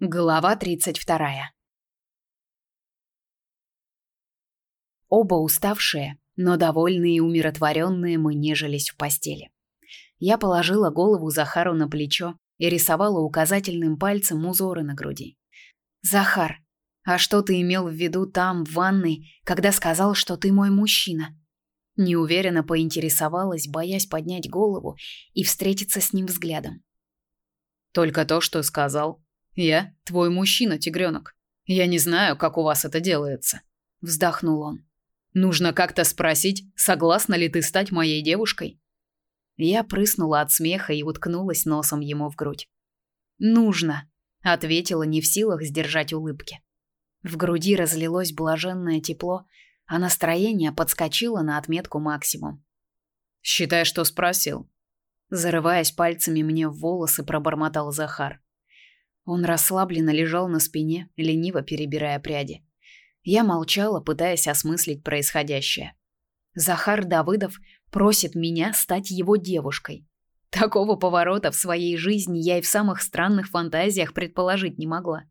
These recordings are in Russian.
Глава 32. Оба уставшие, но довольные и умиротворенные мы нежились в постели. Я положила голову Захару на плечо и рисовала указательным пальцем узоры на груди. «Захар, а что ты имел в виду там, в ванной, когда сказал, что ты мой мужчина?» Неуверенно поинтересовалась, боясь поднять голову и встретиться с ним взглядом. «Только то, что сказал», я твой мужчина, тигренок. Я не знаю, как у вас это делается, вздохнул он. Нужно как-то спросить, согласна ли ты стать моей девушкой? Я прыснула от смеха и уткнулась носом ему в грудь. Нужно, ответила, не в силах сдержать улыбки. В груди разлилось блаженное тепло, а настроение подскочило на отметку максимум. Считай, что спросил. Зарываясь пальцами мне в волосы, пробормотал Захар. Он расслабленно лежал на спине, лениво перебирая пряди. Я молчала, пытаясь осмыслить происходящее. Захар Давыдов просит меня стать его девушкой. Такого поворота в своей жизни я и в самых странных фантазиях предположить не могла.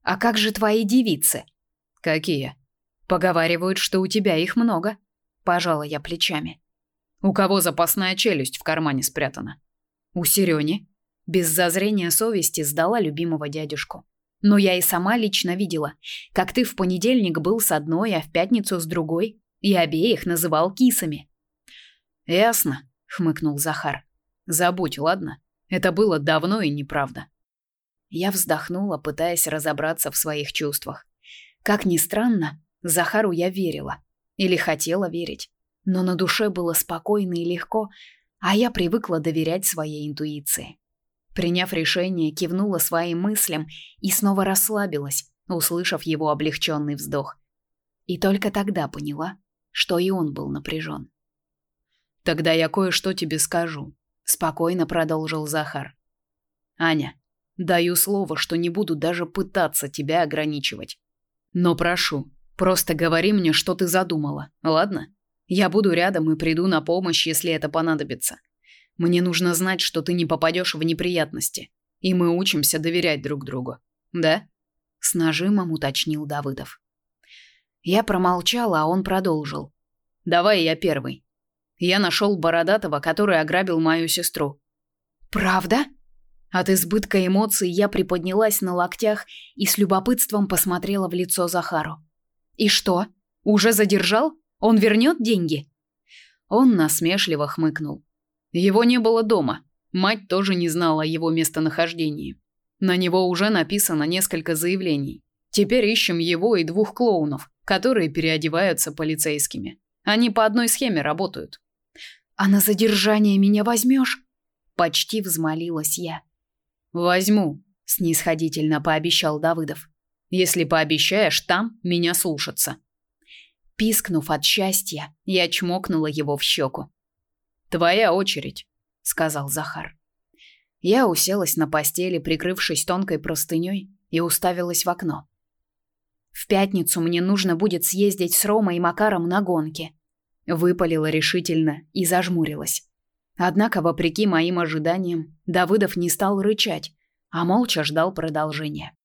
А как же твои девицы? Какие? Поговаривают, что у тебя их много. Пожала я плечами. У кого запасная челюсть в кармане спрятана? У Серёни без зазрения совести сдала любимого дядюшку. Но я и сама лично видела, как ты в понедельник был с одной, а в пятницу с другой, и обеих называл кисами. Ясно, хмыкнул Захар. Забудь, ладно? Это было давно и неправда. Я вздохнула, пытаясь разобраться в своих чувствах. Как ни странно, Захару я верила или хотела верить, но на душе было спокойно и легко, а я привыкла доверять своей интуиции. Приняв решение, кивнула своим мыслям и снова расслабилась, услышав его облегченный вздох. И только тогда поняла, что и он был напряжен. «Тогда я кое-что тебе скажу», — спокойно продолжил Захар. «Аня, даю слово, что не буду даже пытаться тебя ограничивать. Но прошу, просто говори мне, что ты задумала, ладно? Я буду рядом и приду на помощь, если это понадобится. Мне нужно знать, что ты не попадешь в неприятности, и мы учимся доверять друг другу. Да? С нажимом уточнил Давыдов. Я промолчала, а он продолжил. Давай я первый. Я нашел бородатого, который ограбил мою сестру. Правда? От избытка эмоций я приподнялась на локтях и с любопытством посмотрела в лицо Захару. И что? Уже задержал? Он вернет деньги? Он насмешливо хмыкнул. Его не было дома. Мать тоже не знала о его местонахождении. На него уже написано несколько заявлений. Теперь ищем его и двух клоунов, которые переодеваются полицейскими. Они по одной схеме работают. А на задержание меня возьмешь? Почти взмолилась я. Возьму, снисходительно пообещал Давыдов. Если пообещаешь там меня слушаться. Пискнув от счастья, я чмокнула его в щеку. Твоя очередь, сказал Захар. Я уселась на постели, прикрывшись тонкой простыней, и уставилась в окно. В пятницу мне нужно будет съездить с Ромой и Макаром на гонки, выпалила решительно и зажмурилась. Однако, вопреки моим ожиданиям, Давыдов не стал рычать, а молча ждал продолжения.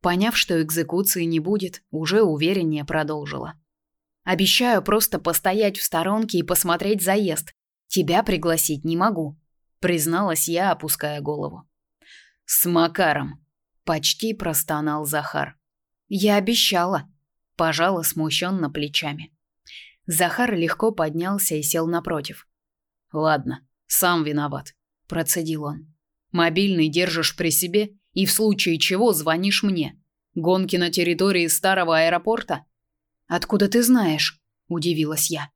Поняв, что экзекуции не будет, уже увереннее продолжила. Обещаю просто постоять в сторонке и посмотреть заезд, Тебя пригласить не могу, призналась я, опуская голову. С Макаром, почти простонал Захар. Я обещала, пожала смущенно плечами. Захар легко поднялся и сел напротив. Ладно, сам виноват, процедил он. Мобильный держишь при себе и в случае чего звонишь мне. Гонки на территории старого аэропорта? Откуда ты знаешь? удивилась я.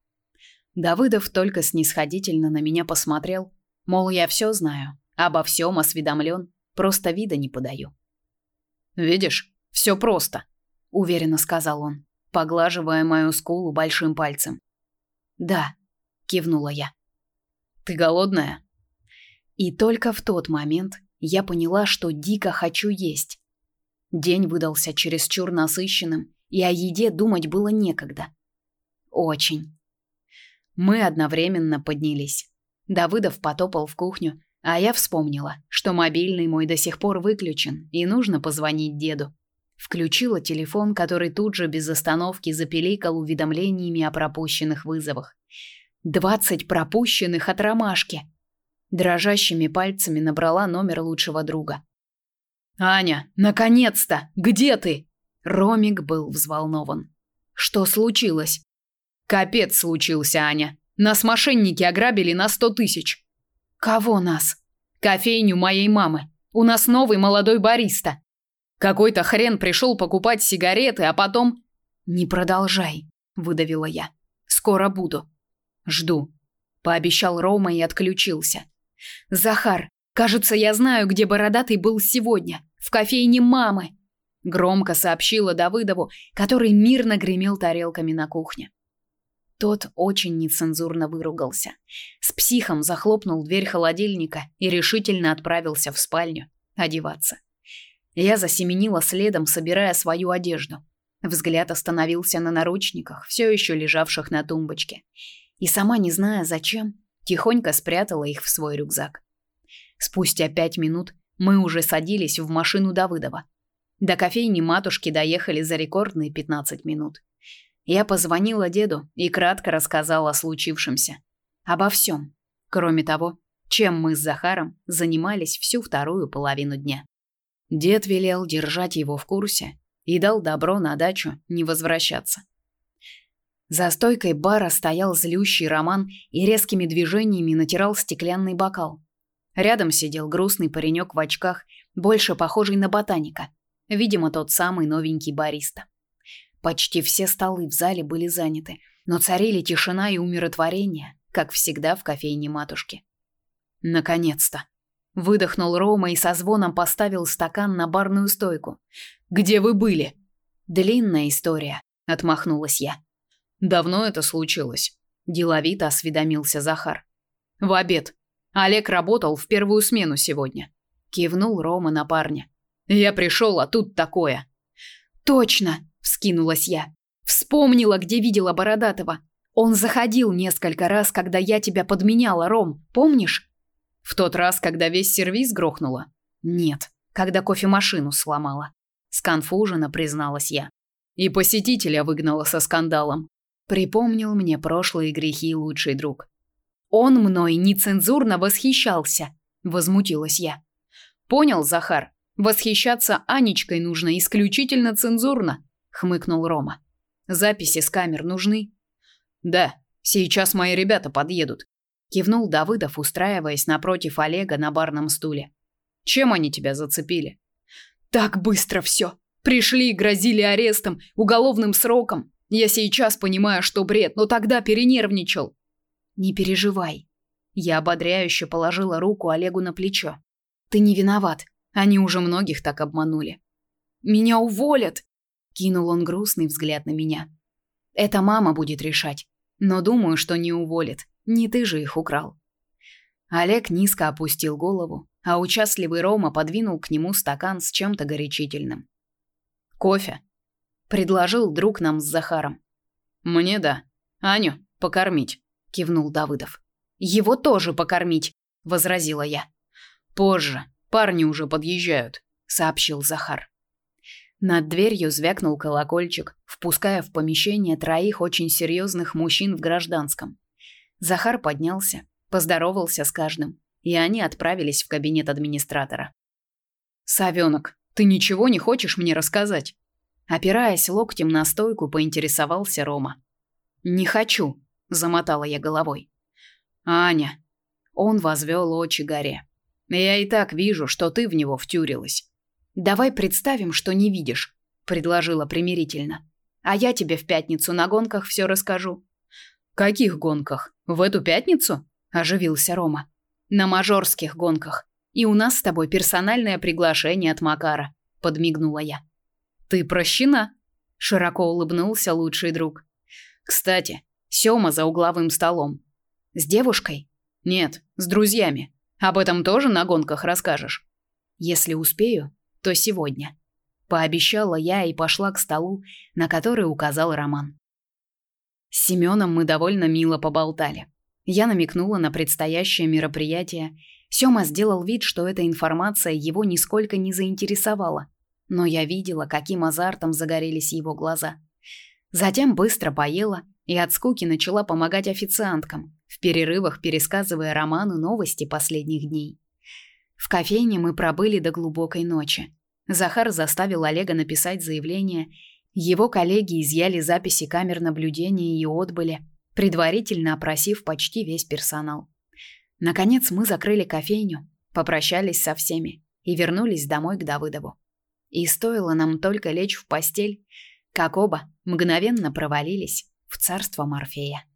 Давыдов только снисходительно на меня посмотрел, мол, я все знаю, обо всем осведомлен, просто вида не подаю. Видишь, все просто, уверенно сказал он, поглаживая мою скулу большим пальцем. Да, кивнула я. Ты голодная? И только в тот момент я поняла, что дико хочу есть. День выдался чересчур насыщенным, и о еде думать было некогда. Очень. Мы одновременно поднялись. Давыдов потопал в кухню, А я вспомнила, что мобильный мой до сих пор выключен, и нужно позвонить деду. Включила телефон, который тут же без остановки запеликал уведомлениями о пропущенных вызовах. Двадцать пропущенных от ромашки. Дрожащими пальцами набрала номер лучшего друга. Аня, наконец-то! Где ты? Ромик был взволнован. Что случилось? Капец случился, Аня. Нас мошенники ограбили на сто тысяч. Кого нас? Кофейню моей мамы. У нас новый молодой бариста. Какой-то хрен пришел покупать сигареты, а потом... Не продолжай, выдавила я. Скоро буду. Жду. Пообещал Рома и отключился. Захар, кажется, я знаю, где бородатый был сегодня. В кофейне мамы. Громко сообщила Давыдову, который мирно гремел тарелками на кухне. Тот очень нецензурно выругался. С психом захлопнул дверь холодильника и решительно отправился в спальню одеваться. Я засеменила следом, собирая свою одежду. Взгляд остановился на наручниках, все еще лежавших на тумбочке. И сама не зная зачем, тихонько спрятала их в свой рюкзак. Спустя пять минут мы уже садились в машину Давыдова. До кофейни матушки доехали за рекордные 15 минут. Я позвонила деду и кратко рассказала о случившемся. Обо всем, кроме того, чем мы с Захаром занимались всю вторую половину дня. Дед велел держать его в курсе и дал добро на дачу не возвращаться. За стойкой бара стоял злющий Роман и резкими движениями натирал стеклянный бокал. Рядом сидел грустный паренек в очках, больше похожий на ботаника. Видимо, тот самый новенький бариста. Почти все столы в зале были заняты, но царили тишина и умиротворение, как всегда в кофейне матушки. Наконец-то Выдохнул Рома и со звоном поставил стакан на барную стойку. «Где вы были?» «Длинная история», — отмахнулась я. «Давно это случилось?» — деловито осведомился Захар. «В обед. Олег работал в первую смену сегодня». Кивнул Рома на парня. «Я пришел, а тут такое». «Точно!» — вскинулась я. «Вспомнила, где видела Бородатого. Он заходил несколько раз, когда я тебя подменяла, Ром, помнишь?» В тот раз, когда весь сервиз грохнуло? Нет, когда кофемашину сломала. Сконфуженно призналась я. И посетителя выгнала со скандалом. Припомнил мне прошлые грехи лучший друг. Он мной нецензурно восхищался, возмутилась я. Понял, Захар? Восхищаться Анечкой нужно исключительно цензурно, хмыкнул Рома. Записи с камер нужны? Да, сейчас мои ребята подъедут кивнул Давыдов, устраиваясь напротив Олега на барном стуле. Чем они тебя зацепили? Так быстро все. Пришли, грозили арестом, уголовным сроком. Я сейчас понимаю, что бред, но тогда перенервничал. Не переживай. Я ободряюще положила руку Олегу на плечо. Ты не виноват. Они уже многих так обманули. Меня уволят, кинул он грустный взгляд на меня. Это мама будет решать, но думаю, что не уволит. Не ты же их украл. Олег низко опустил голову, а участливый Рома подвинул к нему стакан с чем-то горячительным. Кофе, предложил друг нам с Захаром. Мне да. Аню покормить, кивнул Давыдов. Его тоже покормить, возразила я. Позже, парни уже подъезжают, сообщил Захар. Над дверью звякнул колокольчик, впуская в помещение троих очень серьезных мужчин в гражданском. Захар поднялся, поздоровался с каждым, и они отправились в кабинет администратора. Савёнок, ты ничего не хочешь мне рассказать? Опираясь локтем на стойку, поинтересовался Рома. Не хочу, замотала я головой. Аня, он возвел очи горе. Я и так вижу, что ты в него втюрилась. Давай представим, что не видишь, предложила примирительно. А я тебе в пятницу на гонках все расскажу. Каких гонках? В эту пятницу? оживился Рома. На мажорских гонках. И у нас с тобой персональное приглашение от Макара, подмигнула я. Ты прощена? широко улыбнулся лучший друг. Кстати, Сёма за угловым столом. С девушкой? Нет, с друзьями. Об этом тоже на гонках расскажешь. Если успею, то сегодня, пообещала я и пошла к столу, на который указал Роман. С Семеном мы довольно мило поболтали. Я намекнула на предстоящее мероприятие. Сёма сделал вид, что эта информация его нисколько не заинтересовала, но я видела, каким азартом загорелись его глаза. Затем быстро поела и от скуки начала помогать официанткам, в перерывах пересказывая Роману новости последних дней. В кофейне мы пробыли до глубокой ночи. Захар заставил Олега написать заявление. Его коллеги изъяли записи камер наблюдения и отбыли, предварительно опросив почти весь персонал. Наконец мы закрыли кофейню, попрощались со всеми и вернулись домой к Давыдову. И стоило нам только лечь в постель, как оба мгновенно провалились в царство Морфея.